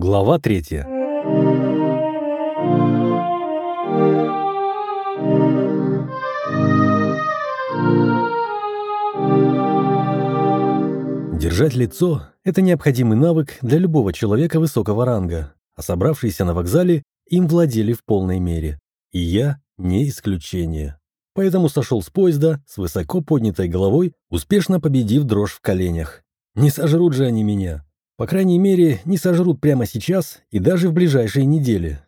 Глава третья. Держать лицо – это необходимый навык для любого человека высокого ранга, а собравшиеся на вокзале им владели в полной мере. И я не исключение. Поэтому сошел с поезда с высоко поднятой головой, успешно победив дрожь в коленях. Не сожрут же они меня. По крайней мере, не сожрут прямо сейчас и даже в ближайшие недели.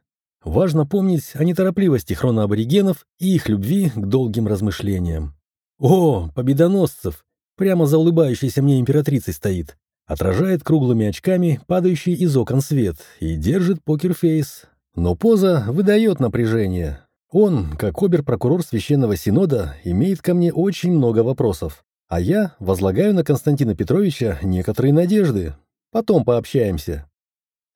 Важно помнить о неторопливости хроноаборигенов и их любви к долгим размышлениям. О, победоносцев! Прямо за улыбающейся мне императрицей стоит. Отражает круглыми очками падающий из окон свет и держит покерфейс. Но поза выдает напряжение. Он, как обер-прокурор Священного Синода, имеет ко мне очень много вопросов. А я возлагаю на Константина Петровича некоторые надежды. Потом пообщаемся.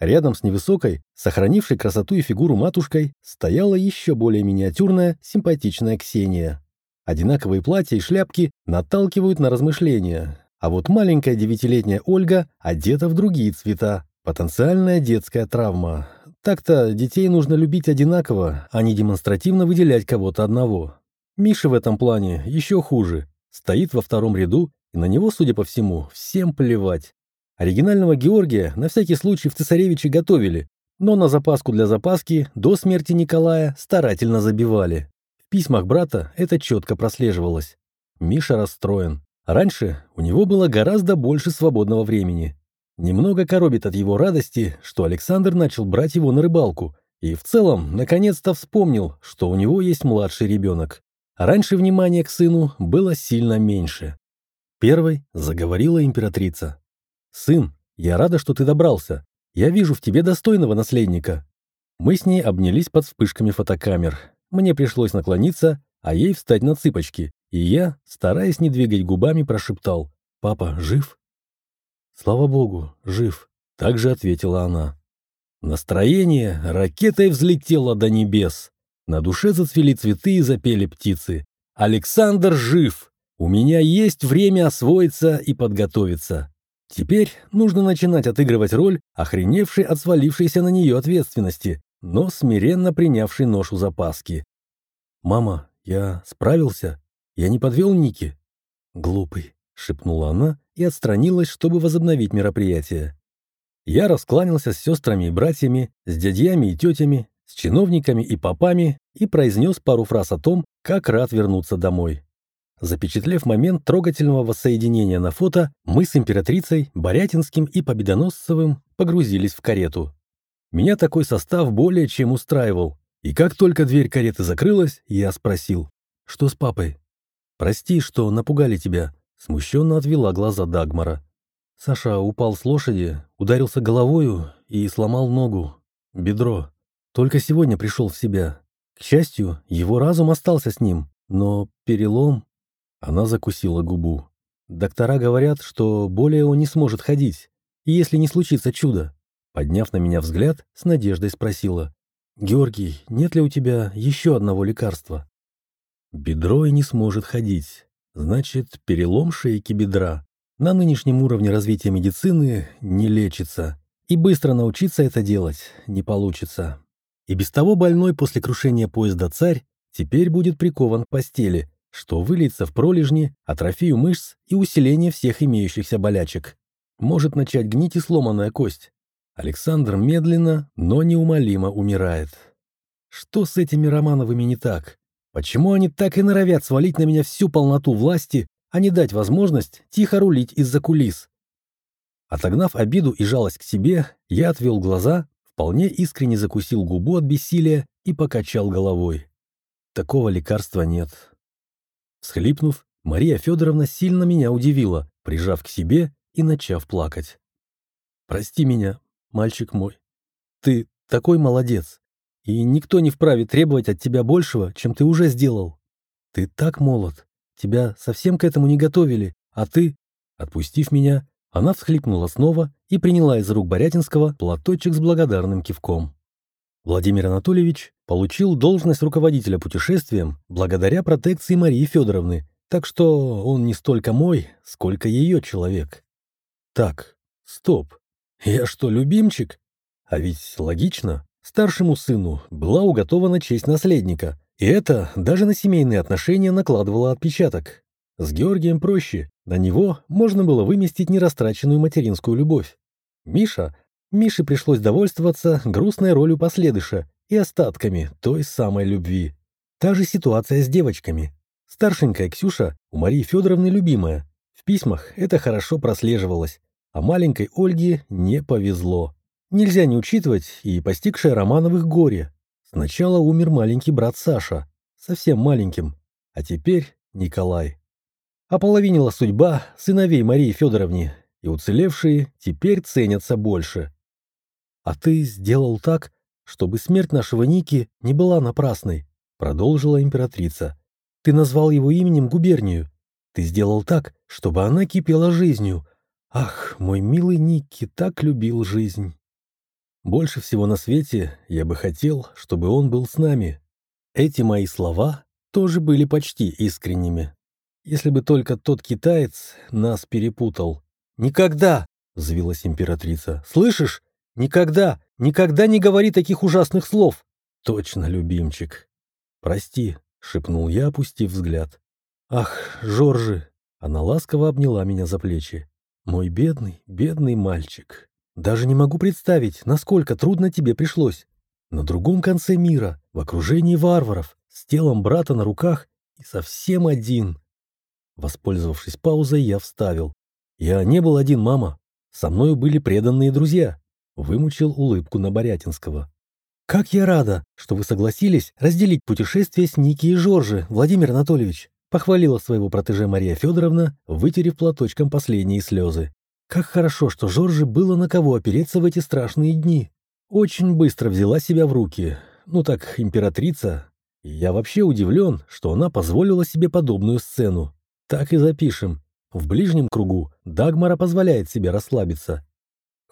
Рядом с невысокой, сохранившей красоту и фигуру матушкой, стояла еще более миниатюрная, симпатичная Ксения. Одинаковые платья и шляпки наталкивают на размышления. А вот маленькая девятилетняя Ольга одета в другие цвета. Потенциальная детская травма. Так-то детей нужно любить одинаково, а не демонстративно выделять кого-то одного. Миша в этом плане еще хуже. Стоит во втором ряду, и на него, судя по всему, всем плевать. Оригинального Георгия на всякий случай в цесаревиче готовили, но на запаску для запаски до смерти Николая старательно забивали. В письмах брата это четко прослеживалось. Миша расстроен. Раньше у него было гораздо больше свободного времени. Немного коробит от его радости, что Александр начал брать его на рыбалку, и в целом, наконец-то вспомнил, что у него есть младший ребенок. Раньше внимания к сыну было сильно меньше. Первой заговорила императрица. «Сын, я рада, что ты добрался. Я вижу в тебе достойного наследника». Мы с ней обнялись под вспышками фотокамер. Мне пришлось наклониться, а ей встать на цыпочки, и я, стараясь не двигать губами, прошептал «Папа жив?» «Слава богу, жив», — также ответила она. Настроение ракетой взлетело до небес. На душе зацвели цветы и запели птицы. «Александр жив! У меня есть время освоиться и подготовиться. Теперь нужно начинать отыгрывать роль, охреневшей от свалившейся на нее ответственности, но смиренно принявшей ношу запаски. «Мама, я справился? Я не подвел Ники?» «Глупый», — шепнула она и отстранилась, чтобы возобновить мероприятие. Я раскланялся с сестрами и братьями, с дядьями и тетями, с чиновниками и попами и произнес пару фраз о том, как рад вернуться домой. Запечатлев момент трогательного воссоединения на фото, мы с императрицей, Борятинским и Победоносцевым погрузились в карету. Меня такой состав более чем устраивал, и как только дверь кареты закрылась, я спросил, что с папой? «Прости, что напугали тебя», — смущенно отвела глаза Дагмара. Саша упал с лошади, ударился головою и сломал ногу, бедро. Только сегодня пришел в себя. К счастью, его разум остался с ним, но перелом... Она закусила губу. Доктора говорят, что более он не сможет ходить, если не случится чудо. Подняв на меня взгляд, с надеждой спросила. «Георгий, нет ли у тебя еще одного лекарства?» Бедро и не сможет ходить. Значит, перелом шейки бедра. На нынешнем уровне развития медицины не лечится. И быстро научиться это делать не получится. И без того больной после крушения поезда царь теперь будет прикован к постели, что выльется в пролежни, атрофию мышц и усиление всех имеющихся болячек. Может начать гнить и сломанная кость. Александр медленно, но неумолимо умирает. Что с этими Романовыми не так? Почему они так и норовят свалить на меня всю полноту власти, а не дать возможность тихо рулить из-за кулис? Отогнав обиду и жалость к себе, я отвел глаза вполне искренне закусил губу от бессилия и покачал головой. Такого лекарства нет. Схлипнув, Мария Федоровна сильно меня удивила, прижав к себе и начав плакать. «Прости меня, мальчик мой. Ты такой молодец, и никто не вправе требовать от тебя большего, чем ты уже сделал. Ты так молод, тебя совсем к этому не готовили, а ты, отпустив меня, она всхлипнула снова и приняла из рук Борятинского платочек с благодарным кивком. Владимир Анатольевич получил должность руководителя путешествием благодаря протекции Марии Федоровны, так что он не столько мой, сколько ее человек. Так, стоп. Я что, любимчик? А ведь логично. Старшему сыну была уготована честь наследника, и это даже на семейные отношения накладывало отпечаток. С Георгием проще, на него можно было выместить нерастраченную материнскую любовь. Миша, Мише пришлось довольствоваться грустной ролью последыша и остатками той самой любви. Та же ситуация с девочками. Старшенькая Ксюша у Марии Федоровны любимая. В письмах это хорошо прослеживалось, а маленькой Ольге не повезло. Нельзя не учитывать и постигшее Романовых горе. Сначала умер маленький брат Саша, совсем маленьким, а теперь Николай. Ополовинила судьба сыновей Марии Федоровне, и уцелевшие теперь ценятся больше. «А ты сделал так, чтобы смерть нашего Ники не была напрасной», продолжила императрица. «Ты назвал его именем губернию. Ты сделал так, чтобы она кипела жизнью. Ах, мой милый Ники так любил жизнь. Больше всего на свете я бы хотел, чтобы он был с нами. Эти мои слова тоже были почти искренними. Если бы только тот китаец нас перепутал. «Никогда!» — взвилась императрица. «Слышишь? Никогда, никогда не говори таких ужасных слов!» «Точно, любимчик!» «Прости!» — шепнул я, опустив взгляд. «Ах, Жоржи!» Она ласково обняла меня за плечи. «Мой бедный, бедный мальчик! Даже не могу представить, насколько трудно тебе пришлось. На другом конце мира, в окружении варваров, с телом брата на руках и совсем один!» Воспользовавшись паузой, я вставил. «Я не был один, мама. Со мною были преданные друзья». Вымучил улыбку на Борятинского. «Как я рада, что вы согласились разделить путешествие с Ники и Жоржи, Владимир Анатольевич!» похвалила своего протеже Мария Федоровна, вытерев платочком последние слезы. «Как хорошо, что Жоржи было на кого опереться в эти страшные дни!» Очень быстро взяла себя в руки. Ну так, императрица. Я вообще удивлен, что она позволила себе подобную сцену. Так и запишем. В ближнем кругу Дагмара позволяет себе расслабиться.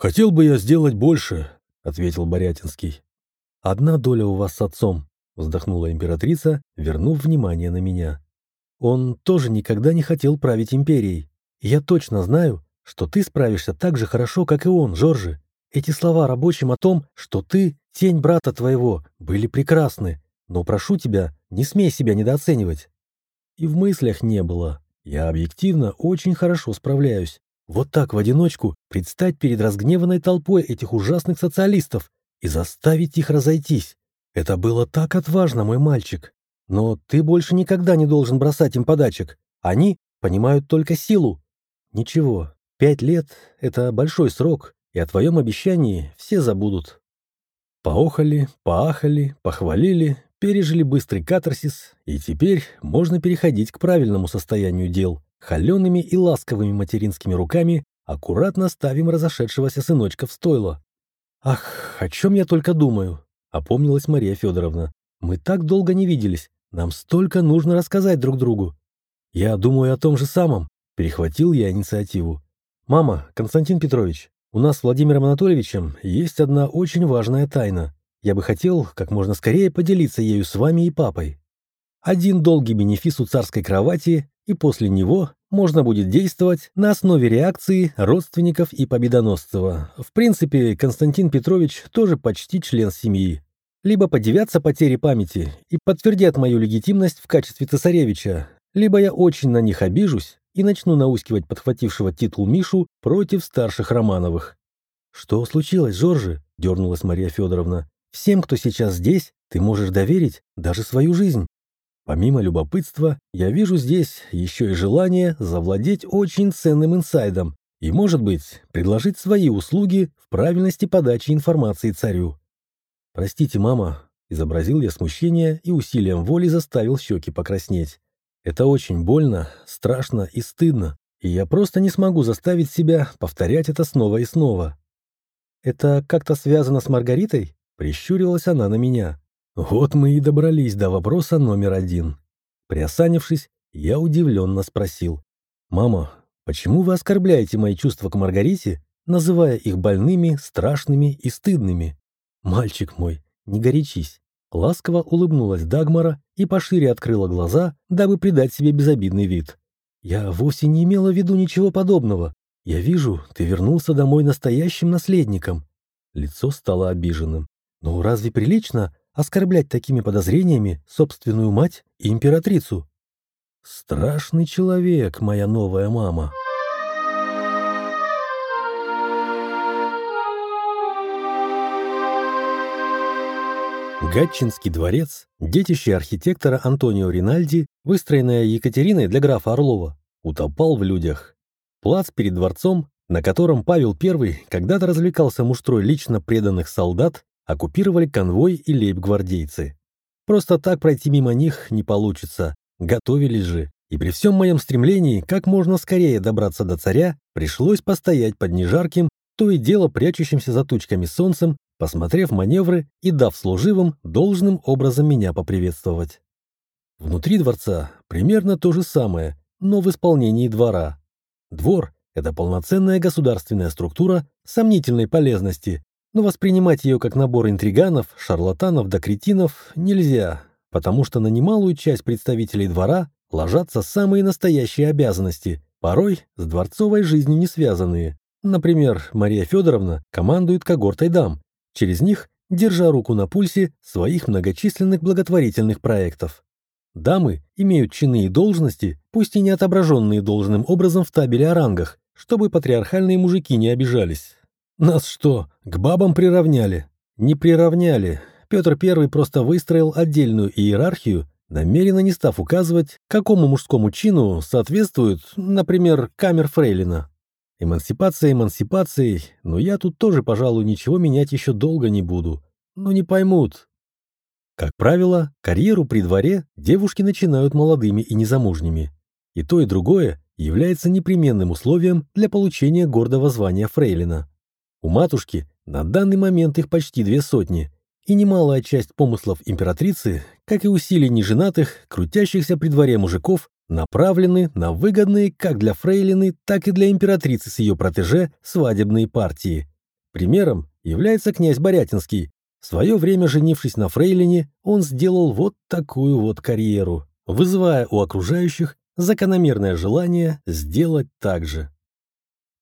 «Хотел бы я сделать больше», — ответил Борятинский. «Одна доля у вас с отцом», — вздохнула императрица, вернув внимание на меня. «Он тоже никогда не хотел править империей. Я точно знаю, что ты справишься так же хорошо, как и он, Жоржи. Эти слова рабочим о том, что ты, тень брата твоего, были прекрасны, но прошу тебя, не смей себя недооценивать». И в мыслях не было. Я объективно очень хорошо справляюсь. Вот так в одиночку предстать перед разгневанной толпой этих ужасных социалистов и заставить их разойтись. Это было так отважно, мой мальчик. Но ты больше никогда не должен бросать им подачек. Они понимают только силу. Ничего, пять лет — это большой срок, и о твоем обещании все забудут. Поохали, поахали, похвалили, пережили быстрый катарсис, и теперь можно переходить к правильному состоянию дел. Холеными и ласковыми материнскими руками аккуратно ставим разошедшегося сыночка в стойло. «Ах, о чем я только думаю!» — опомнилась Мария Федоровна. «Мы так долго не виделись. Нам столько нужно рассказать друг другу». «Я думаю о том же самом», — перехватил я инициативу. «Мама, Константин Петрович, у нас с Владимиром Анатольевичем есть одна очень важная тайна. Я бы хотел как можно скорее поделиться ею с вами и папой. Один долгий бенефис у царской кровати, и после него можно будет действовать на основе реакции родственников и Победоносцева. В принципе, Константин Петрович тоже почти член семьи. Либо подивятся потери памяти и подтвердят мою легитимность в качестве цесаревича, либо я очень на них обижусь и начну наускивать подхватившего титул Мишу против старших Романовых. «Что случилось, Жоржи?» – дернулась Мария Федоровна. Всем, кто сейчас здесь, ты можешь доверить даже свою жизнь. Помимо любопытства, я вижу здесь еще и желание завладеть очень ценным инсайдом и, может быть, предложить свои услуги в правильности подачи информации царю. «Простите, мама», — изобразил я смущение и усилием воли заставил щеки покраснеть. «Это очень больно, страшно и стыдно, и я просто не смогу заставить себя повторять это снова и снова». «Это как-то связано с Маргаритой?» Прищурилась она на меня. Вот мы и добрались до вопроса номер один. Приосанившись, я удивленно спросил. «Мама, почему вы оскорбляете мои чувства к Маргарите, называя их больными, страшными и стыдными? Мальчик мой, не горячись». Ласково улыбнулась Дагмара и пошире открыла глаза, дабы придать себе безобидный вид. «Я вовсе не имела в виду ничего подобного. Я вижу, ты вернулся домой настоящим наследником. Лицо стало обиженным. «Ну разве прилично оскорблять такими подозрениями собственную мать и императрицу?» «Страшный человек, моя новая мама». Гатчинский дворец, детище архитектора Антонио Ринальди, выстроенное Екатериной для графа Орлова, утопал в людях. Плац перед дворцом, на котором Павел I когда-то развлекался муштрой лично преданных солдат, оккупировали конвой и лейб-гвардейцы. Просто так пройти мимо них не получится, готовились же. И при всем моем стремлении как можно скорее добраться до царя, пришлось постоять под нежарким, то и дело прячущимся за тучками солнцем посмотрев маневры и дав служивым должным образом меня поприветствовать. Внутри дворца примерно то же самое, но в исполнении двора. Двор – это полноценная государственная структура сомнительной полезности, но воспринимать ее как набор интриганов, шарлатанов да кретинов нельзя, потому что на немалую часть представителей двора ложатся самые настоящие обязанности, порой с дворцовой жизнью не связанные. Например, Мария Федоровна командует когортой дам, через них держа руку на пульсе своих многочисленных благотворительных проектов. Дамы имеют чины и должности, пусть и не отображенные должным образом в табеле о рангах, чтобы патриархальные мужики не обижались. Нас что, к бабам приравняли? Не приравняли. Петр I просто выстроил отдельную иерархию, намеренно не став указывать, какому мужскому чину соответствует, например, камер фрейлина. Эмансипация эмансипацией, но я тут тоже, пожалуй, ничего менять еще долго не буду. Но не поймут. Как правило, карьеру при дворе девушки начинают молодыми и незамужними. И то, и другое является непременным условием для получения гордого звания фрейлина. У матушки на данный момент их почти две сотни, и немалая часть помыслов императрицы, как и усилий неженатых, крутящихся при дворе мужиков, направлены на выгодные как для фрейлины, так и для императрицы с ее протеже свадебные партии. Примером является князь Борятинский. В свое время, женившись на фрейлине, он сделал вот такую вот карьеру, вызывая у окружающих закономерное желание сделать так же.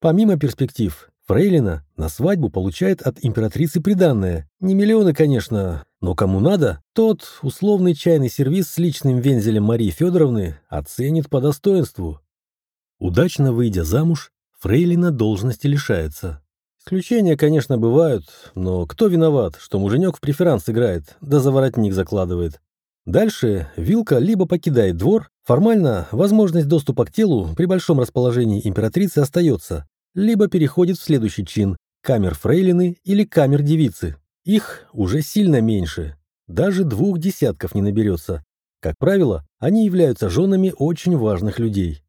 Помимо перспектив, Фрейлина на свадьбу получает от императрицы приданное. Не миллионы, конечно, но кому надо, тот условный чайный сервиз с личным вензелем Марии Федоровны оценит по достоинству. Удачно выйдя замуж, Фрейлина должности лишается. Исключения, конечно, бывают, но кто виноват, что муженек в преферанс играет, да заворотник закладывает? Дальше Вилка либо покидает двор, формально возможность доступа к телу при большом расположении императрицы остается, либо переходит в следующий чин – камер фрейлины или камер девицы. Их уже сильно меньше, даже двух десятков не наберется. Как правило, они являются женами очень важных людей.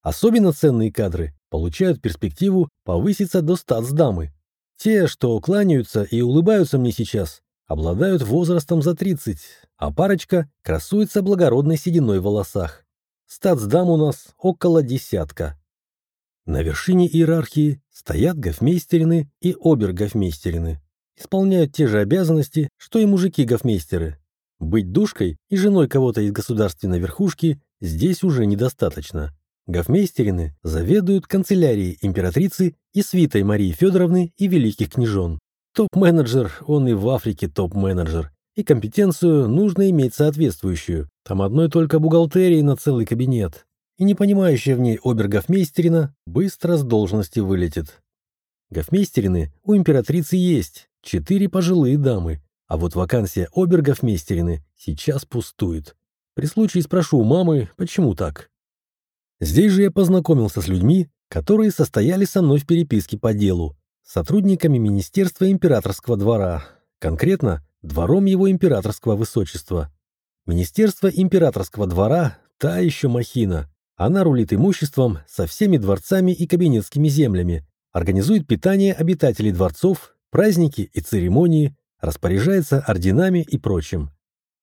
Особенно ценные кадры получают перспективу повыситься до статсдамы. Те, что кланяются и улыбаются мне сейчас, обладают возрастом за 30, а парочка красуется благородной сединой в волосах. Статсдам у нас около десятка. На вершине иерархии стоят гофмейстерины и обергофмейстерины. Исполняют те же обязанности, что и мужики-гофмейстеры. Быть душкой и женой кого-то из государственной верхушки здесь уже недостаточно. Гофмейстерины заведуют канцелярией императрицы и свитой Марии Федоровны и великих княжон. Топ-менеджер, он и в Африке топ-менеджер. И компетенцию нужно иметь соответствующую. Там одной только бухгалтерии на целый кабинет и не понимающая в ней обергофмейстерина быстро с должности вылетит. Гофмейстерины у императрицы есть, четыре пожилые дамы, а вот вакансия обергофмейстерины сейчас пустует. При случае спрошу у мамы, почему так. Здесь же я познакомился с людьми, которые состояли со мной в переписке по делу, сотрудниками Министерства императорского двора, конкретно двором его императорского высочества. Министерство императорского двора – та еще махина. Она рулит имуществом со всеми дворцами и кабинетскими землями, организует питание обитателей дворцов, праздники и церемонии, распоряжается орденами и прочим.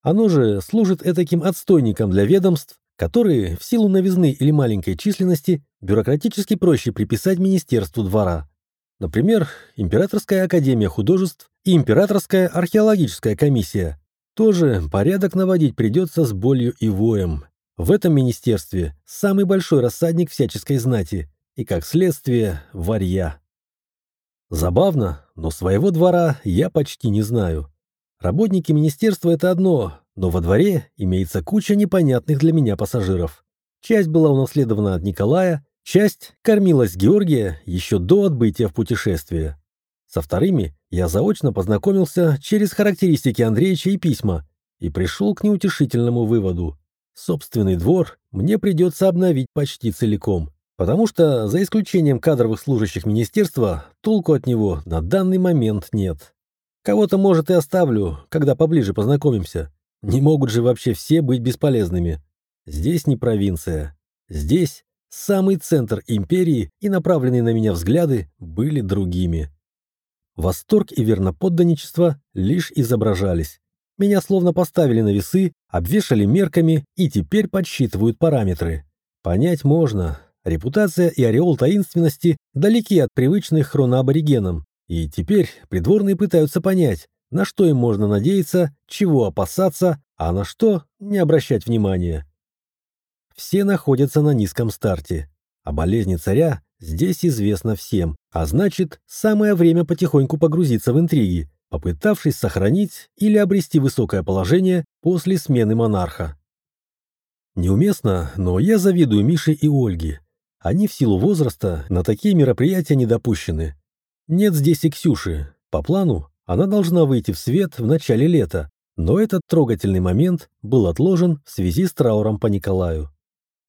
Оно же служит этаким отстойником для ведомств, которые в силу новизны или маленькой численности бюрократически проще приписать Министерству двора. Например, Императорская академия художеств и Императорская археологическая комиссия. Тоже порядок наводить придется с болью и воем. В этом министерстве самый большой рассадник всяческой знати и, как следствие, варья. Забавно, но своего двора я почти не знаю. Работники министерства — это одно, но во дворе имеется куча непонятных для меня пассажиров. Часть была унаследована от Николая, часть кормилась Георгия еще до отбытия в путешествие. Со вторыми я заочно познакомился через характеристики Андреевича и письма и пришел к неутешительному выводу. Собственный двор мне придется обновить почти целиком, потому что, за исключением кадровых служащих министерства, толку от него на данный момент нет. Кого-то, может, и оставлю, когда поближе познакомимся. Не могут же вообще все быть бесполезными. Здесь не провинция. Здесь самый центр империи, и направленные на меня взгляды были другими. Восторг и верноподданничество лишь изображались. Меня словно поставили на весы, обвешали мерками и теперь подсчитывают параметры. Понять можно. Репутация и ореол таинственности далеки от привычных хроноаборигенам. И теперь придворные пытаются понять, на что им можно надеяться, чего опасаться, а на что не обращать внимания. Все находятся на низком старте, а болезни царя здесь известна всем, а значит, самое время потихоньку погрузиться в интриги, попытавшись сохранить или обрести высокое положение после смены монарха. Неуместно, но я завидую Мише и Ольге. Они в силу возраста на такие мероприятия не допущены. Нет здесь и Ксюши. По плану она должна выйти в свет в начале лета, но этот трогательный момент был отложен в связи с трауром по Николаю.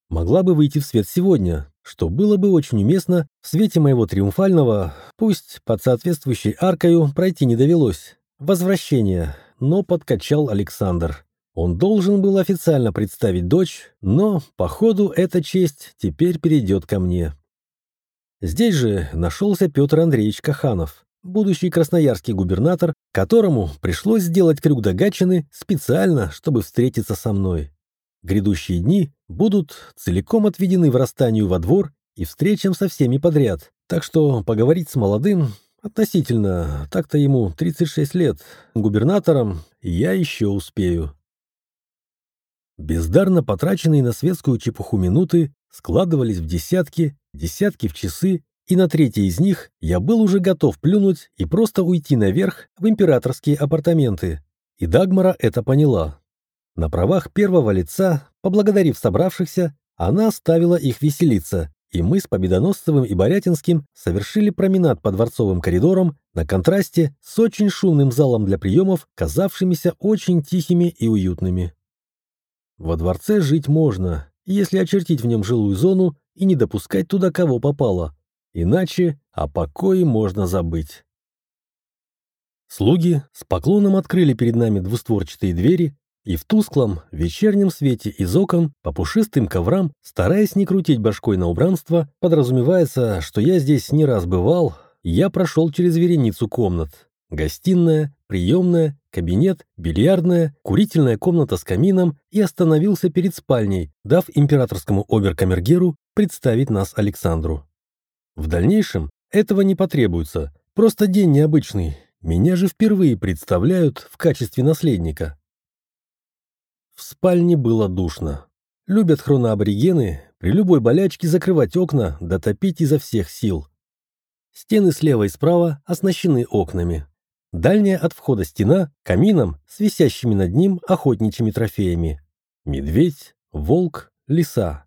Могла бы выйти в свет сегодня, что было бы очень уместно в свете моего триумфального, пусть под соответствующей аркою пройти не довелось, возвращения, но подкачал Александр. Он должен был официально представить дочь, но, походу, эта честь теперь перейдет ко мне. Здесь же нашелся Петр Андреевич Каханов, будущий красноярский губернатор, которому пришлось сделать крюк до Гатчины специально, чтобы встретиться со мной. Грядущие дни будут целиком отведены врастанию во двор и встречам со всеми подряд, так что поговорить с молодым относительно, так-то ему 36 лет, губернатором я еще успею. Бездарно потраченные на светскую чепуху минуты складывались в десятки, десятки в часы, и на третьей из них я был уже готов плюнуть и просто уйти наверх в императорские апартаменты. И Дагмара это поняла. На правах первого лица, поблагодарив собравшихся, она оставила их веселиться, и мы с Победоносцевым и Борятинским совершили променад по дворцовым коридорам на контрасте с очень шумным залом для приемов, казавшимися очень тихими и уютными. Во дворце жить можно, если очертить в нем жилую зону и не допускать туда кого попало. Иначе о покое можно забыть. Слуги с поклоном открыли перед нами двустворчатые двери, и в тусклом вечернем свете из окон по пушистым коврам, стараясь не крутить башкой на убранство, подразумевается, что я здесь не раз бывал, я прошел через вереницу комнат. Гостиная, приемная, кабинет, бильярдная, курительная комната с камином и остановился перед спальней, дав императорскому оберкамергеру представить нас Александру. В дальнейшем этого не потребуется, просто день необычный, меня же впервые представляют в качестве наследника. В спальне было душно. Любят хроноаборигены при любой болячке закрывать окна, дотопить изо всех сил. Стены слева и справа оснащены окнами. Дальняя от входа стена – камином с висящими над ним охотничьими трофеями. Медведь, волк, лиса.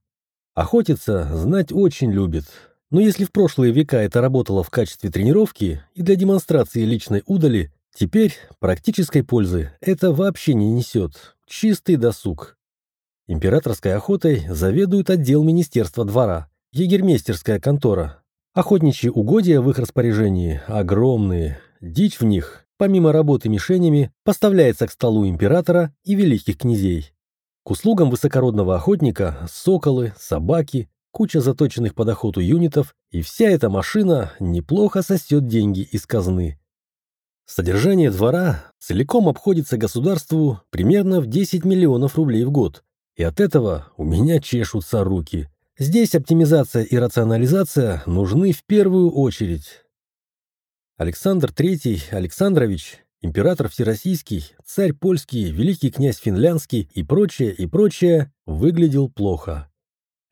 Охотиться знать очень любит. Но если в прошлые века это работало в качестве тренировки и для демонстрации личной удали, теперь практической пользы это вообще не несет. Чистый досуг. Императорской охотой заведует отдел Министерства двора, егермейстерская контора. Охотничьи угодья в их распоряжении огромные, Дичь в них, помимо работы мишенями, поставляется к столу императора и великих князей. К услугам высокородного охотника соколы, собаки, куча заточенных под охоту юнитов, и вся эта машина неплохо сосет деньги из казны. Содержание двора целиком обходится государству примерно в 10 миллионов рублей в год, и от этого у меня чешутся руки. Здесь оптимизация и рационализация нужны в первую очередь. Александр III Александрович, император всероссийский, царь польский, великий князь финляндский и прочее, и прочее, выглядел плохо.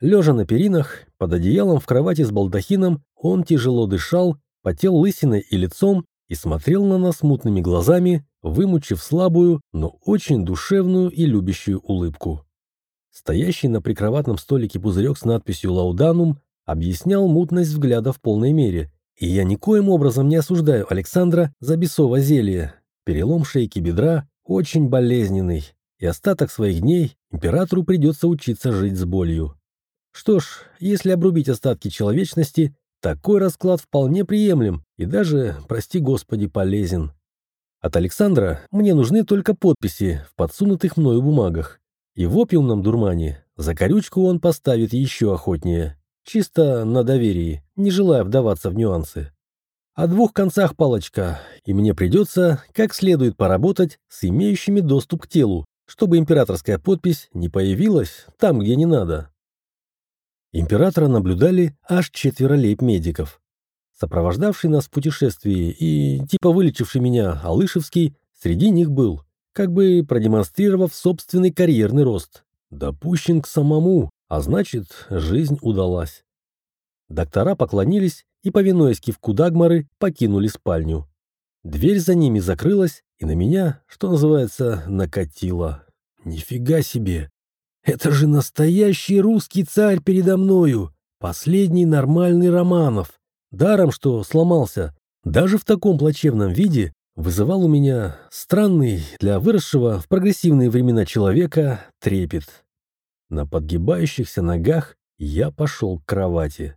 Лежа на перинах, под одеялом в кровати с балдахином, он тяжело дышал, потел лысиной и лицом и смотрел на нас мутными глазами, вымучив слабую, но очень душевную и любящую улыбку. Стоящий на прикроватном столике пузырек с надписью «Лауданум» объяснял мутность взгляда в полной мере, и я никоим образом не осуждаю Александра за бесово зелье. Перелом шейки бедра очень болезненный, и остаток своих дней императору придется учиться жить с болью. Что ж, если обрубить остатки человечности, такой расклад вполне приемлем и даже, прости господи, полезен. От Александра мне нужны только подписи в подсунутых мною бумагах. И в опиумном дурмане закорючку он поставит еще охотнее. Чисто на доверии, не желая вдаваться в нюансы. О двух концах палочка, и мне придется как следует поработать с имеющими доступ к телу, чтобы императорская подпись не появилась там, где не надо. Императора наблюдали аж четверо лейб-медиков. Сопровождавший нас в путешествии и типа вылечивший меня Алышевский среди них был как бы продемонстрировав собственный карьерный рост. Допущен к самому, а значит, жизнь удалась. Доктора поклонились и, повинуясь кивку Дагмары, покинули спальню. Дверь за ними закрылась, и на меня, что называется, накатило. Нифига себе! Это же настоящий русский царь передо мною! Последний нормальный Романов! Даром, что сломался. Даже в таком плачевном виде вызывал у меня странный для выросшего в прогрессивные времена человека трепет. На подгибающихся ногах я пошел к кровати.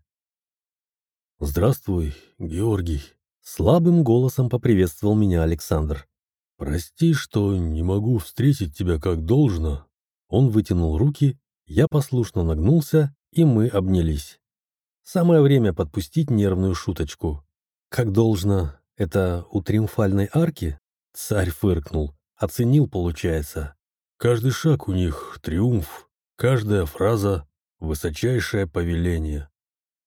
«Здравствуй, Георгий», — слабым голосом поприветствовал меня Александр. «Прости, что не могу встретить тебя как должно». Он вытянул руки, я послушно нагнулся, и мы обнялись. Самое время подпустить нервную шуточку. Как должно, это у триумфальной арки? Царь фыркнул. Оценил, получается. Каждый шаг у них — триумф. Каждая фраза — высочайшее повеление.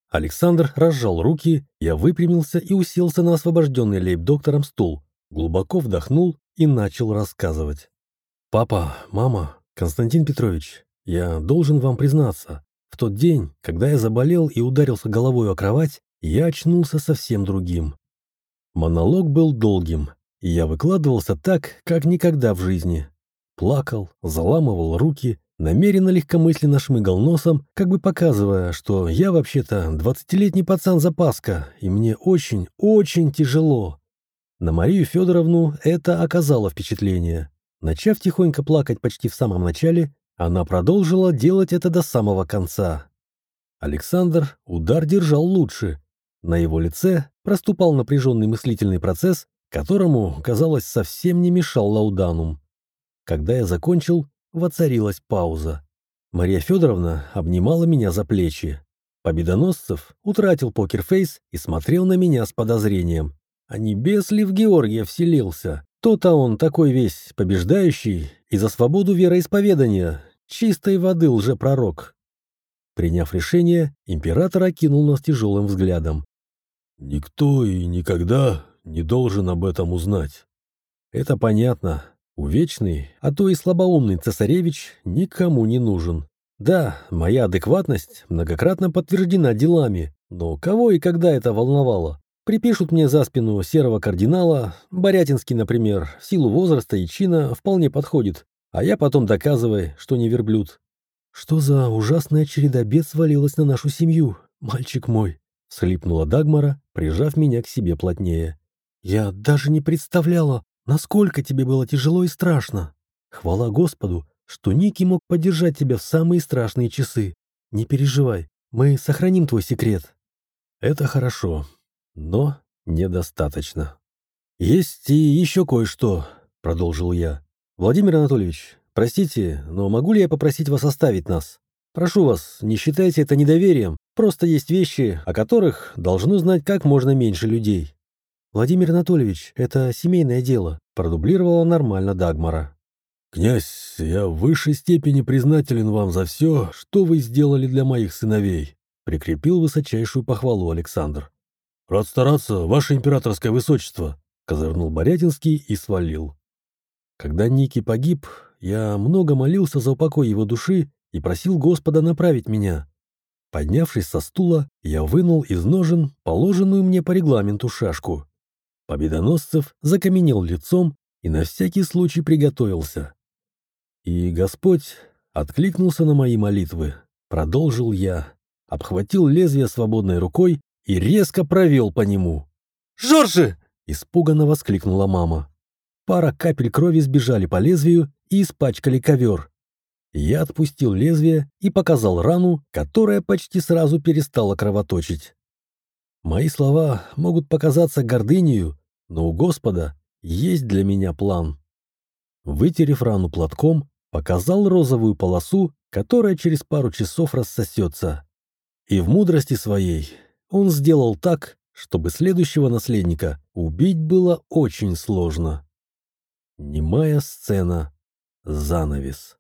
Александр разжал руки, я выпрямился и уселся на освобожденный лейб-доктором стул, глубоко вдохнул и начал рассказывать. «Папа, мама, Константин Петрович, я должен вам признаться, в тот день, когда я заболел и ударился головой о кровать, я очнулся совсем другим. Монолог был долгим, и я выкладывался так, как никогда в жизни. Плакал, заламывал руки, намеренно легкомысленно шмыгал носом, как бы показывая, что я вообще-то двадцатилетний пацан-запаска, и мне очень, очень тяжело. На Марию Федоровну это оказало впечатление. Начав тихонько плакать почти в самом начале, она продолжила делать это до самого конца. Александр удар держал лучше, на его лице проступал напряженный мыслительный процесс, которому, казалось, совсем не мешал лауданум. Когда я закончил, воцарилась пауза. Мария Федоровна обнимала меня за плечи. Победоносцев утратил покерфейс и смотрел на меня с подозрением. А не бес ли в Георгия вселился? То-то он такой весь побеждающий и за свободу вероисповедания, чистой воды лжепророк. Приняв решение, император окинул нас тяжелым взглядом. Никто и никогда не должен об этом узнать. Это понятно. Увечный, а то и слабоумный цесаревич никому не нужен. Да, моя адекватность многократно подтверждена делами, но кого и когда это волновало? Припишут мне за спину серого кардинала, Борятинский, например, в силу возраста и чина вполне подходит, а я потом доказывай, что не верблюд. Что за ужасная череда бед свалилась на нашу семью, мальчик мой? — схлипнула Дагмара, прижав меня к себе плотнее. «Я даже не представляла, насколько тебе было тяжело и страшно. Хвала Господу, что Ники мог поддержать тебя в самые страшные часы. Не переживай, мы сохраним твой секрет». «Это хорошо, но недостаточно». «Есть и еще кое-что», — продолжил я. «Владимир Анатольевич, простите, но могу ли я попросить вас оставить нас? Прошу вас, не считайте это недоверием, Просто есть вещи, о которых должно знать как можно меньше людей. «Владимир Анатольевич, это семейное дело», — продублировала нормально Дагмара. «Князь, я в высшей степени признателен вам за все, что вы сделали для моих сыновей», — прикрепил высочайшую похвалу Александр. «Рад стараться, ваше императорское высочество», — козырнул Борятинский и свалил. Когда Ники погиб, я много молился за упокой его души и просил Господа направить меня. Поднявшись со стула, я вынул из ножен положенную мне по регламенту шашку. Победоносцев закаменел лицом и на всякий случай приготовился. И Господь откликнулся на мои молитвы. Продолжил я, обхватил лезвие свободной рукой и резко провел по нему. «Жоржи!» — испуганно воскликнула мама. Пара капель крови сбежали по лезвию и испачкали ковер. Я отпустил лезвие и показал рану, которая почти сразу перестала кровоточить. Мои слова могут показаться гордынею, но у Господа есть для меня план. Вытерев рану платком, показал розовую полосу, которая через пару часов рассосется. И в мудрости своей он сделал так, чтобы следующего наследника убить было очень сложно. Немая сцена. Занавес.